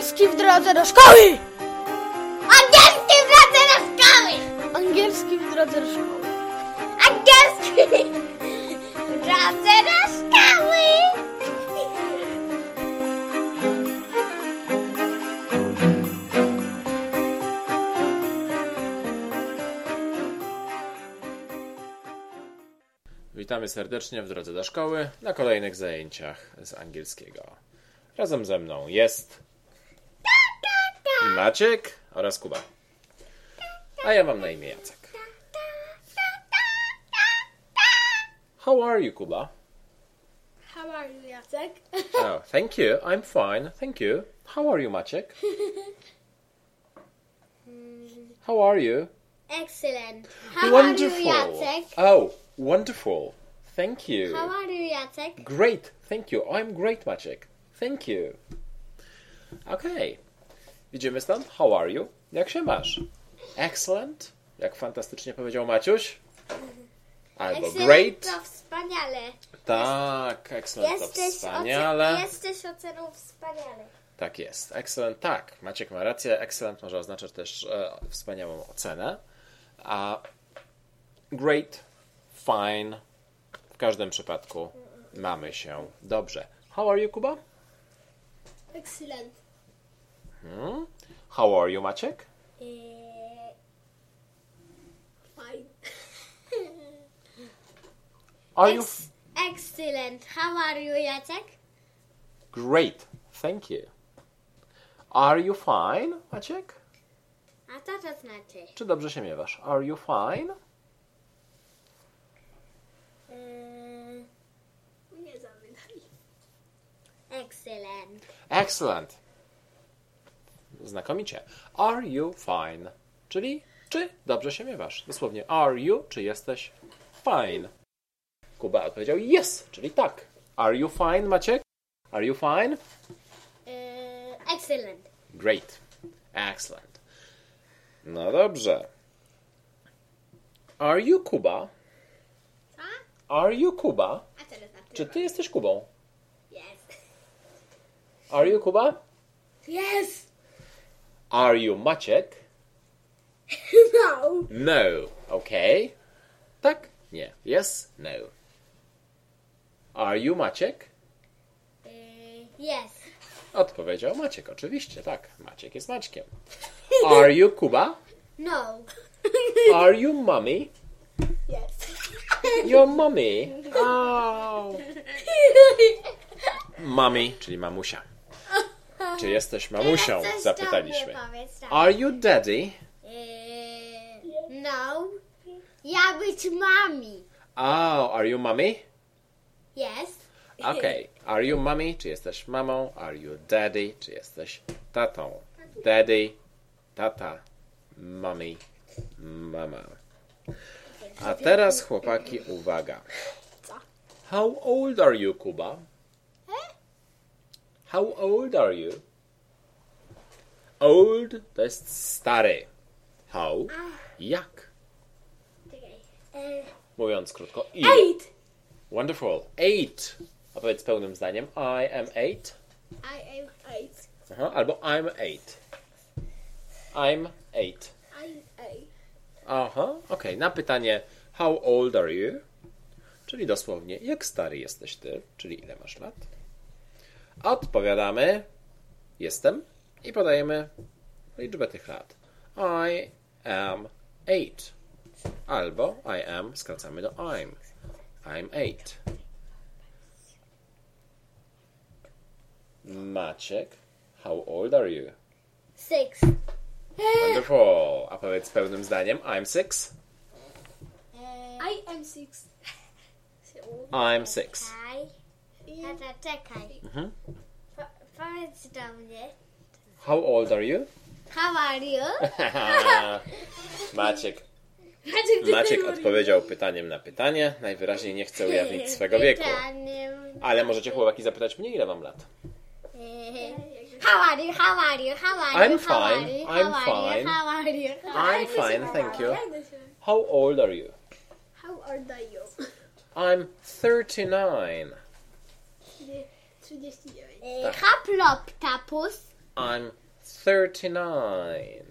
Angielski w drodze do szkoły! Angielski w drodze do szkoły! Angielski w drodze do szkoły. Angielski w drodze do szkoły! Witamy serdecznie w drodze do szkoły na kolejnych zajęciach z angielskiego. Razem ze mną jest Maciek oraz Kuba. A ja mam na imię Jacek. How are you, Kuba? How are you, Jacek? Oh, thank you. I'm fine. Thank you. How are you, Maciek? How are you? Excellent. How wonderful. are you, Jacek? Oh, wonderful. Thank you. How are you, Jacek? Great, thank you. I'm great, Maciek. Thank you. Okej. Widzimy stąd? How are you? Jak się masz? Excellent. Jak fantastycznie powiedział Maciuś. Albo Excellent great. to wspaniale. Tak, excellent to Jesteś, wspaniale. oce- jesteś oceną wspaniale. Tak jest. Excellent, tak. Maciek ma rację. Excellent może oznaczać też e, wspaniałą ocenę. A great, fine. W każdym przypadku mamy się dobrze. How are you, Kuba? Excellent. Hmm? How are you, Maciek? Eee, Fine. Are you ex- excellent. How are you, Jacek? great? Thank you. Are you fine, Maciek? A co to znaczy? Czy dobrze się miewasz? Are you fine? Eee, Nie excellent. Excellent. Znakomicie. Are you fine? Czyli czy dobrze się miewasz? Dosłownie are you, czy jesteś fine? Kuba odpowiedział yes, czyli tak. Are you fine, Maciek? Are you fine? Eee, excellent. Great. Excellent. No dobrze. Are you Kuba? Co? Are you Kuba? A co to znaczy? Czy ty jesteś Kubą? Yes. Are you Kuba? Yes! Are you Maciek? No! No. Okay. Tak? Nie. Yes? No. Are you Maciek? Eee, yes. Odpowiedział Maciek, oczywiście, tak. Maciek jest Maćkiem. Are you Kuba? No. Are you mommy? Yes. Your mommy. Oh. Mommy, czyli mamusia. Czy jesteś mamusią? Teraz coś Zapytaliśmy. do mnie powiedz, tak. Are you daddy? Eee, no. Ja być mami. Oh, are you mommy? Yes. Okay. Are you mommy? Czy jesteś mamą? Are you daddy? Czy jesteś tatą? Daddy, tata, mommy, mama. A teraz chłopaki, uwaga. How old are you, Kuba? How old are you? Old to jest stary. How? Jak? Eee, Mówiąc krótko. I. Eight! Wonderful. Eight. A powiedz pełnym zdaniem. I am eight. I am eight. Aha, albo I'm eight. I'm eight. I'm eight. Aha, okej. Na pytanie How old are you? Czyli dosłownie jak stary jesteś ty? Czyli ile masz lat? Odpowiadamy jestem i podajemy liczbę tych lat. I am eight. Albo I am skracamy do I'm. I'm eight. Maciek, how old are you? six. Wonderful. A powiedz pełnym zdaniem. I'm six. Eee, I am six. I'm six. czekaj. Tata, czekaj. Mhm. Po, powiedz do mnie. How old are you? How are you? Maciek. Maciek, Maciek odpowiedział pytaniem na pytanie. Najwyraźniej nie chce ujawnić swego wieku. Ale możecie chłopaki zapytać mnie, ile mam lat. How are you? How are you? How are I'm you? Are fine. I'm fine. How are you? I'm fine, thank you. How old are you? How old are you? I'm 39. 39. Eee, Haplop tapus. I'm 39.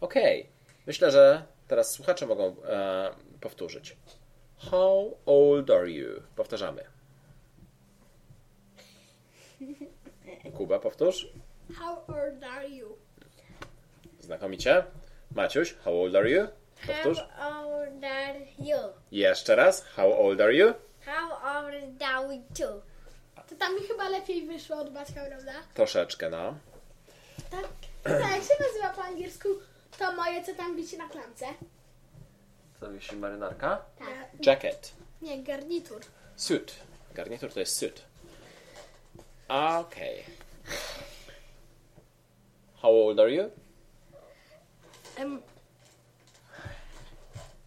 Okej. Myślę, że teraz słuchacze mogą e, powtórzyć. How old are you? Powtarzamy. Kuba, powtórz. How old are you? Znakomicie. Maciuś, how old are you? Powtórz. How old are you? Jeszcze raz. How old are you? How old are you? To tam mi chyba lepiej wyszło od Baćka, prawda? Troszeczkę, no. Tak. Tak, jak się nazywa po angielsku to moje, co tam wisi na klamce? Co wisi marynarka? Tak. Jacket. Nie, garnitur. Suit. Garnitur to jest suit. Okej. How old are you? Um,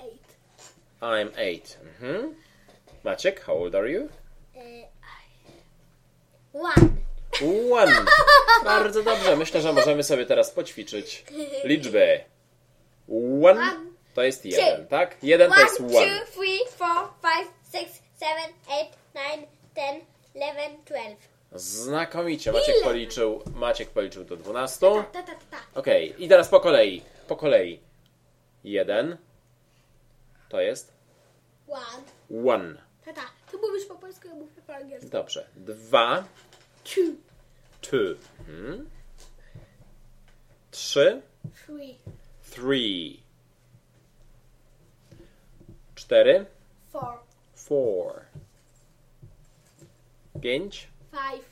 eight. I'm eight. Mhm. Maciek, how old are you? One. One. Bardzo dobrze. Myślę, że możemy sobie teraz poćwiczyć liczby. One to jest jeden, tak? Jeden to jest one. three, four, five, six, seven, eight, nine, ten, eleven, twelve. Znakomicie. Maciek Ile? policzył, Maciek policzył do 12. Ta, ta, ta. Okej, i teraz po kolei. Po kolei. Jeden to jest One. one. Ta, ta. Ty mówisz po polsku, ja mówię po angielsku. Dobrze. Dwa, Two. two. Mhm. Trzy, Three. three. Cztery, Four. four. Pięć, Five.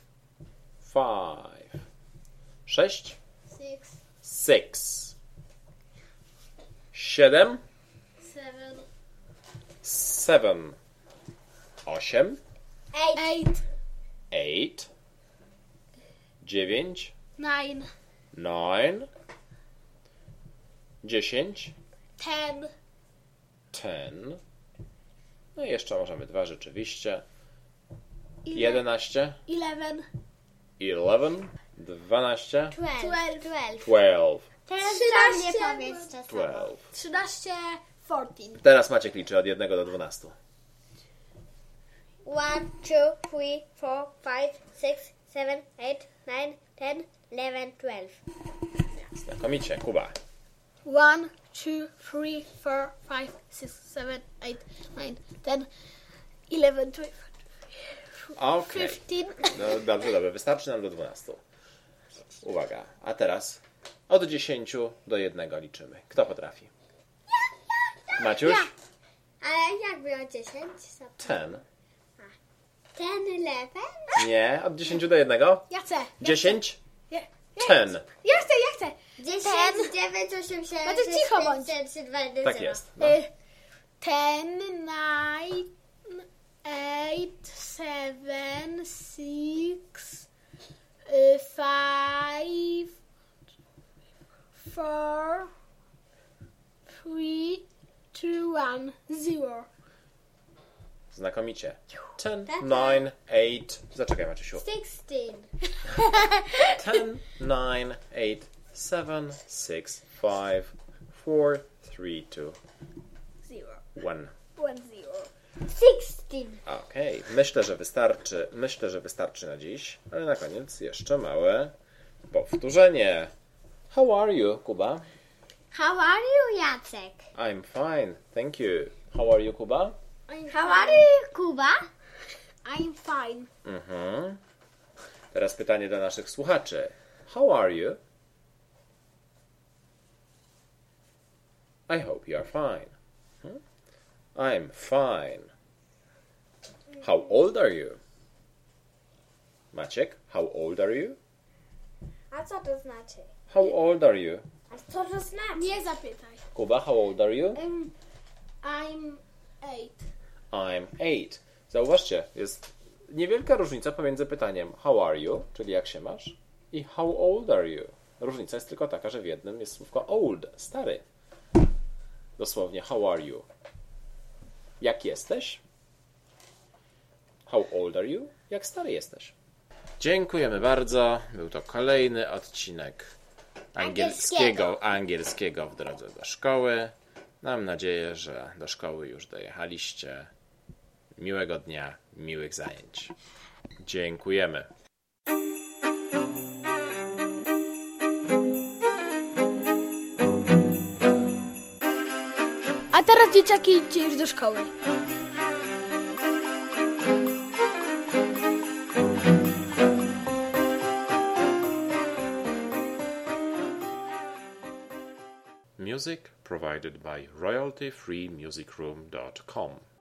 five. Sześć, Six. six. Siedem, Seven. seven. Osiem, Eight. Eight. eight. Dziewięć, Nine. nine. Dziesięć, Ten. ten. No i jeszcze możemy dwa rzeczywiście. Ile- Jedenaście, Eleven. eleven, dwanaście, Twelve. Twelve. Twelve. twelve, Teraz powiedz samo. twelve. Trzynaście. Fourteen. Teraz Maciek liczy od jednego do dwunastu. One, two, three, four, five, six, seven, eight, nine, ten, eleven, twelve. Znakomicie, Kuba. One, two, three, four, five, six, seven, eight, nine, ten, eleven, twelve, Okej. fifteen. No dobrze, dobrze. Wystarczy nam do 12. Uwaga. A teraz od 10 do 1 liczymy. Kto potrafi? Maciuś? Ale jak było dziesięć? Ten. Ten, eleven? Nie. Od 10 do 1? Ja chcę. 10? Ja, ja, Ten. ja chcę, ja chcę. Dziesięć, dziewięć, osiem, siedem, Macie sześć, cicho pięć, bądź. cztery, trzy, dwa, jeden, Tak zero. jest. No. Y, Ten, nine, eight, seven, six, y, five, four, three, two, one, zero. Znakomicie. 10, 9, 8. Zaczekaj Maciusiu. Sixteen. 10, 9, 8, 7, 6, 5, 4, 3, 2, Zero. 1. One, zero. Sixteen. Okej, myślę, że wystarczy. Myślę, że wystarczy na dziś, ale na koniec jeszcze małe powtórzenie. How are you, Kuba? How are you, Jacek? I'm fine, thank you. How are you, Kuba? I'm How fine. are you, Kuba? I'm fine. Mhm. Teraz pytanie dla naszych słuchaczy. How are you? I hope you are fine. Hmm? I'm fine. How old are you? Maciek, how old are you? A co to znaczy? How old are you? A co to znaczy? Nie zapytaj. Kuba, how old are you? Um, I'm eight. I'm eight. Zauważcie, jest niewielka różnica pomiędzy pytaniem how are you, czyli jak się masz, i how old are you. Różnica jest tylko taka, że w jednym jest słówko old, stary. Dosłownie, how are you? Jak jesteś? How old are you? Jak stary jesteś? Dziękujemy bardzo. Był to kolejny odcinek angielskiego, angielskiego w drodze do szkoły. Mam nadzieję, że do szkoły już dojechaliście miłego dnia, miłych zajęć. Dziękujemy. A teraz dzieciaki idźcie już do szkoły. Music provided by royaltyfreemusicroom.com.